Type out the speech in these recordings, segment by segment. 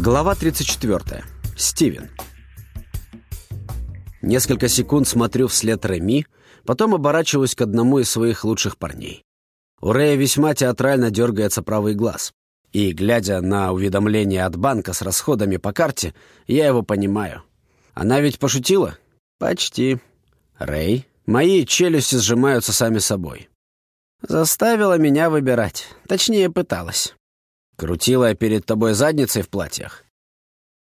Глава 34. Стивен. Несколько секунд смотрю вслед Реми, потом оборачиваюсь к одному из своих лучших парней. У Рэя весьма театрально дергается правый глаз. И, глядя на уведомление от банка с расходами по карте, я его понимаю. Она ведь пошутила? Почти. Рэй, мои челюсти сжимаются сами собой. Заставила меня выбирать. Точнее, пыталась. Крутила перед тобой задницей в платьях?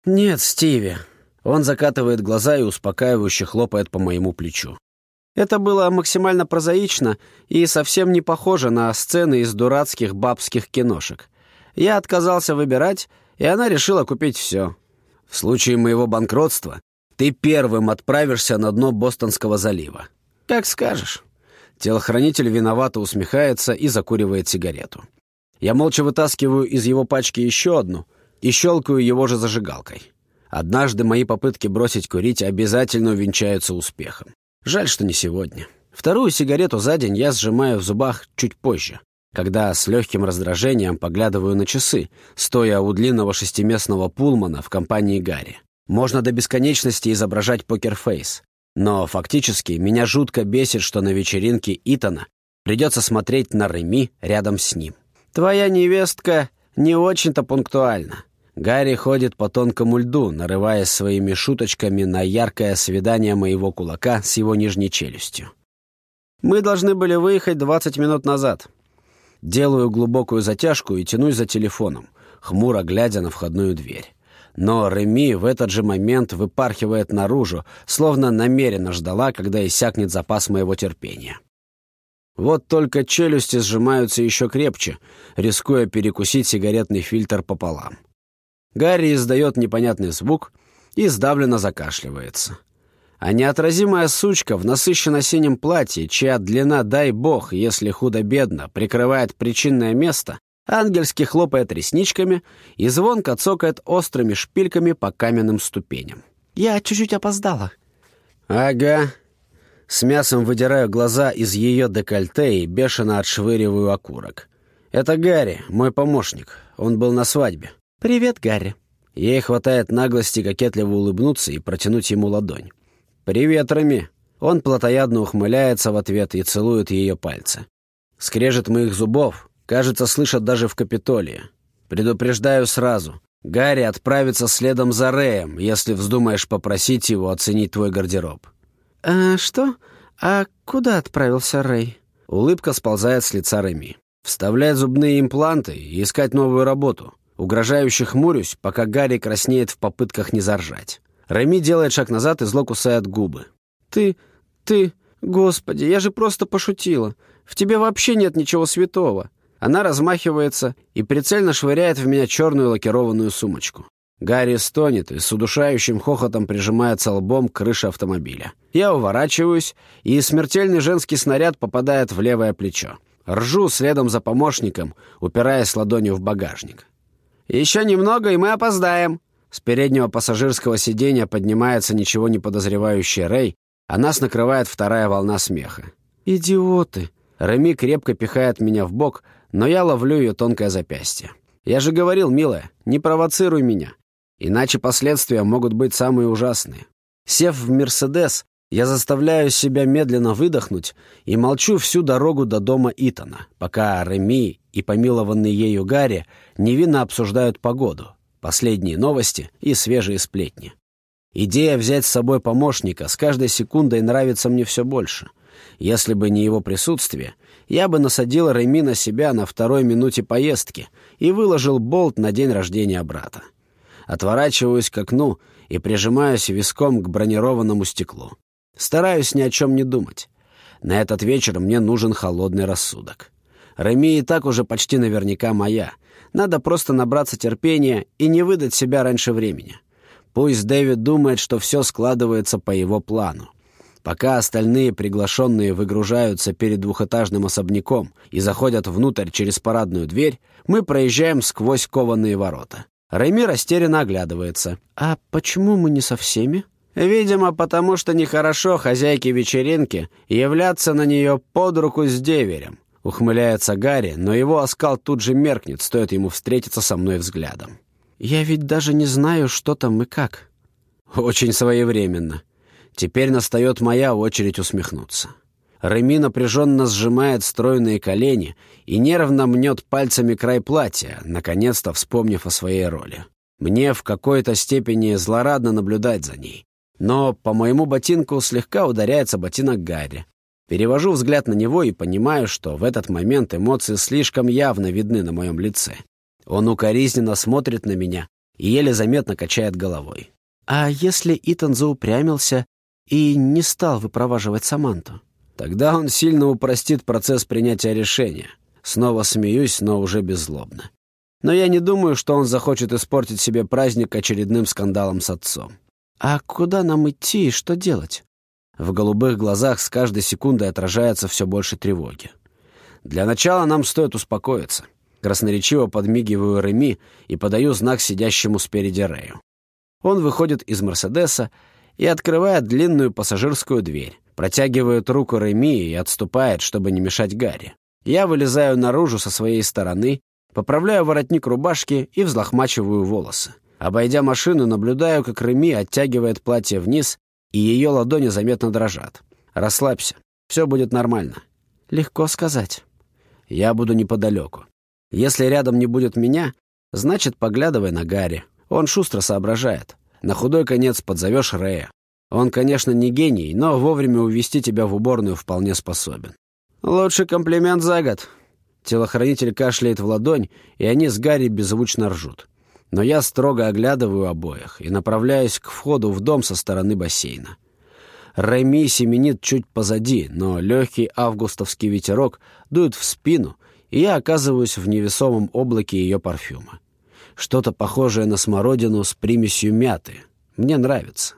Нет, Стиви. Он закатывает глаза и успокаивающе хлопает по моему плечу. Это было максимально прозаично и совсем не похоже на сцены из дурацких бабских киношек. Я отказался выбирать, и она решила купить все. В случае моего банкротства ты первым отправишься на дно Бостонского залива. Как скажешь. Телохранитель виновато усмехается и закуривает сигарету. Я молча вытаскиваю из его пачки еще одну и щелкаю его же зажигалкой. Однажды мои попытки бросить курить обязательно увенчаются успехом. Жаль, что не сегодня. Вторую сигарету за день я сжимаю в зубах чуть позже, когда с легким раздражением поглядываю на часы, стоя у длинного шестиместного пулмана в компании Гарри. Можно до бесконечности изображать покерфейс. Но фактически меня жутко бесит, что на вечеринке Итана придется смотреть на Реми рядом с ним. «Твоя невестка не очень-то пунктуальна». Гарри ходит по тонкому льду, нарываясь своими шуточками на яркое свидание моего кулака с его нижней челюстью. «Мы должны были выехать 20 минут назад». Делаю глубокую затяжку и тянусь за телефоном, хмуро глядя на входную дверь. Но Реми в этот же момент выпархивает наружу, словно намеренно ждала, когда иссякнет запас моего терпения. Вот только челюсти сжимаются еще крепче, рискуя перекусить сигаретный фильтр пополам. Гарри издает непонятный звук и сдавленно закашливается. А неотразимая сучка в насыщенно-синем платье, чья длина, дай бог, если худо-бедно, прикрывает причинное место, ангельски хлопает ресничками и звонко цокает острыми шпильками по каменным ступеням. «Я чуть-чуть опоздала». «Ага». С мясом выдираю глаза из ее декольте и бешено отшвыриваю окурок. «Это Гарри, мой помощник. Он был на свадьбе». «Привет, Гарри». Ей хватает наглости кокетливо улыбнуться и протянуть ему ладонь. «Привет, Рами». Он плотоядно ухмыляется в ответ и целует ее пальцы. Скрежет моих зубов, кажется, слышат даже в Капитолии. Предупреждаю сразу. Гарри отправится следом за Рэем, если вздумаешь попросить его оценить твой гардероб. «А что? А куда отправился Рэй?» Улыбка сползает с лица Реми. «Вставлять зубные импланты и искать новую работу. Угрожающе хмурюсь, пока Гарри краснеет в попытках не заржать. Реми делает шаг назад и зло кусает губы. «Ты... ты... Господи, я же просто пошутила. В тебе вообще нет ничего святого». Она размахивается и прицельно швыряет в меня черную лакированную сумочку. Гарри стонет и с удушающим хохотом прижимается лбом к крыше автомобиля. Я уворачиваюсь, и смертельный женский снаряд попадает в левое плечо. Ржу следом за помощником, упираясь ладонью в багажник. «Еще немного, и мы опоздаем!» С переднего пассажирского сиденья поднимается ничего не подозревающий Рэй, а нас накрывает вторая волна смеха. «Идиоты!» Реми крепко пихает меня в бок, но я ловлю ее тонкое запястье. «Я же говорил, милая, не провоцируй меня, иначе последствия могут быть самые ужасные». Сев в «Мерседес», я заставляю себя медленно выдохнуть и молчу всю дорогу до дома Итана, пока Реми и помилованный ею Гарри невинно обсуждают погоду, последние новости и свежие сплетни. Идея взять с собой помощника с каждой секундой нравится мне все больше. Если бы не его присутствие, я бы насадил Реми на себя на второй минуте поездки и выложил болт на день рождения брата. Отворачиваюсь к окну и прижимаюсь виском к бронированному стеклу. Стараюсь ни о чем не думать. На этот вечер мне нужен холодный рассудок. Реми и так уже почти наверняка моя. Надо просто набраться терпения и не выдать себя раньше времени. Пусть Дэвид думает, что все складывается по его плану. Пока остальные приглашенные выгружаются перед двухэтажным особняком и заходят внутрь через парадную дверь, мы проезжаем сквозь кованые ворота. Реми растерянно оглядывается. «А почему мы не со всеми?» Видимо, потому что нехорошо хозяйке вечеринки являться на нее под руку с деверем. Ухмыляется Гарри, но его оскал тут же меркнет, стоит ему встретиться со мной взглядом. Я ведь даже не знаю, что там и как». «Очень своевременно. Теперь настает моя очередь усмехнуться». Реми напряженно сжимает стройные колени и нервно мнет пальцами край платья, наконец-то вспомнив о своей роли. Мне в какой-то степени злорадно наблюдать за ней. Но по моему ботинку слегка ударяется ботинок Гарри. Перевожу взгляд на него и понимаю, что в этот момент эмоции слишком явно видны на моем лице. Он укоризненно смотрит на меня и еле заметно качает головой. «А если Итан заупрямился и не стал выпроваживать Саманту?» Тогда он сильно упростит процесс принятия решения. Снова смеюсь, но уже беззлобно. Но я не думаю, что он захочет испортить себе праздник очередным скандалом с отцом. «А куда нам идти и что делать?» В голубых глазах с каждой секундой отражается все больше тревоги. «Для начала нам стоит успокоиться». Красноречиво подмигиваю Реми и подаю знак сидящему спереди Рэю. Он выходит из «Мерседеса» и открывает длинную пассажирскую дверь. Протягивает руку Реми и отступает, чтобы не мешать Гарри. Я вылезаю наружу со своей стороны, поправляю воротник рубашки и взлохмачиваю волосы. Обойдя машину, наблюдаю, как Реми оттягивает платье вниз, и ее ладони заметно дрожат. «Расслабься. Все будет нормально». «Легко сказать». «Я буду неподалеку. Если рядом не будет меня, значит, поглядывай на Гарри. Он шустро соображает. На худой конец подзовешь Рея. Он, конечно, не гений, но вовремя увести тебя в уборную вполне способен. Лучший комплимент за год. Телохранитель кашляет в ладонь, и они с Гарри беззвучно ржут. Но я строго оглядываю обоих и направляюсь к входу в дом со стороны бассейна. Реми семенит чуть позади, но легкий августовский ветерок дует в спину, и я оказываюсь в невесомом облаке ее парфюма. Что-то похожее на смородину с примесью мяты. Мне нравится.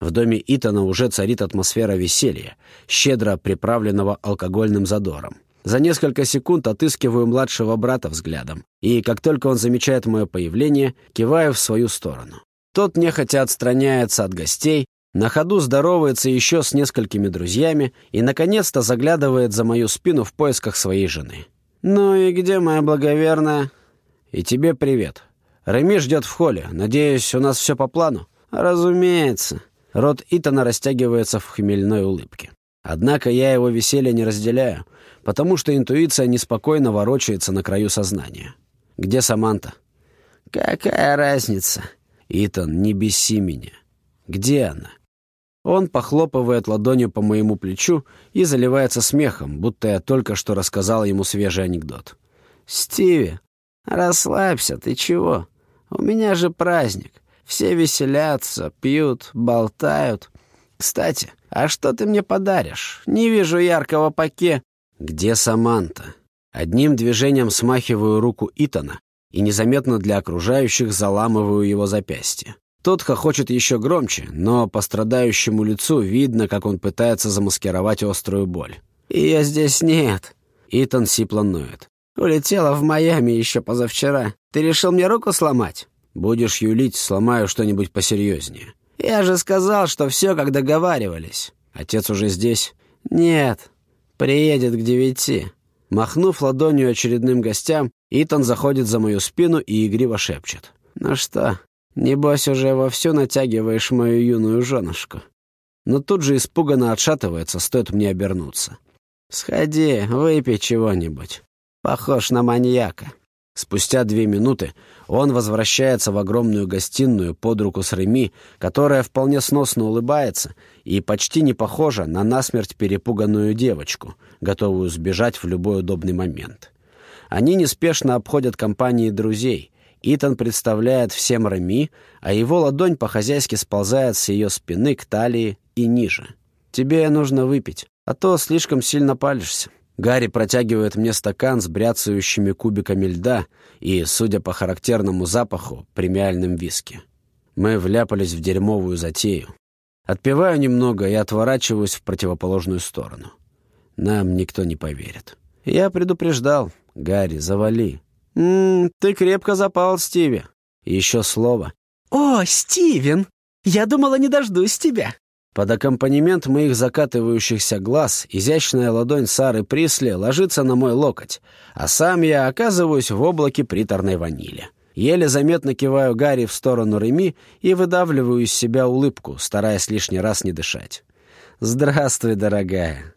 В доме Итана уже царит атмосфера веселья, щедро приправленного алкогольным задором. За несколько секунд отыскиваю младшего брата взглядом, и как только он замечает мое появление, киваю в свою сторону. Тот нехотя отстраняется от гостей, на ходу здоровается еще с несколькими друзьями и, наконец-то, заглядывает за мою спину в поисках своей жены. «Ну и где моя благоверная?» «И тебе привет. Реми ждет в холле. Надеюсь, у нас все по плану?» «Разумеется». Рот Итана растягивается в хмельной улыбке. Однако я его веселье не разделяю, потому что интуиция неспокойно ворочается на краю сознания. Где Саманта? Какая разница? Итан, не беси меня. Где она? Он похлопывает ладонью по моему плечу и заливается смехом, будто я только что рассказал ему свежий анекдот. «Стиви, расслабься, ты чего? У меня же праздник. Все веселятся, пьют, болтают. Кстати, а что ты мне подаришь? Не вижу яркого паке. Где Саманта? Одним движением смахиваю руку Итана и незаметно для окружающих заламываю его запястье. Тот хохочет еще громче, но по страдающему лицу видно, как он пытается замаскировать острую боль. «Ее здесь нет», — Итан сипло ноет. «Улетела в Майами еще позавчера. Ты решил мне руку сломать?» Будешь юлить, сломаю что-нибудь посерьезнее. Я же сказал, что все как договаривались. Отец уже здесь? Нет, приедет к девяти. Махнув ладонью очередным гостям, Итан заходит за мою спину и игриво шепчет. «Ну что, небось уже вовсю натягиваешь мою юную женушку?» Но тут же испуганно отшатывается, стоит мне обернуться. «Сходи, выпей чего-нибудь. Похож на маньяка». Спустя две минуты он возвращается в огромную гостиную под руку с Реми, которая вполне сносно улыбается и почти не похожа на насмерть перепуганную девочку, готовую сбежать в любой удобный момент. Они неспешно обходят компании друзей. Итан представляет всем Реми, а его ладонь по-хозяйски сползает с ее спины к талии и ниже. «Тебе нужно выпить, а то слишком сильно палишься». Гарри протягивает мне стакан с бряцающими кубиками льда и, судя по характерному запаху, премиальным виски. Мы вляпались в дерьмовую затею. Отпиваю немного и отворачиваюсь в противоположную сторону. Нам никто не поверит. Я предупреждал. Гарри, завали. «М -м, ты крепко запал, Стиви. еще слово. «О, Стивен! Я думала, не дождусь тебя!» Под аккомпанемент моих закатывающихся глаз изящная ладонь Сары Присли ложится на мой локоть, а сам я оказываюсь в облаке приторной ванили. Еле заметно киваю Гарри в сторону Реми и выдавливаю из себя улыбку, стараясь лишний раз не дышать. «Здравствуй, дорогая.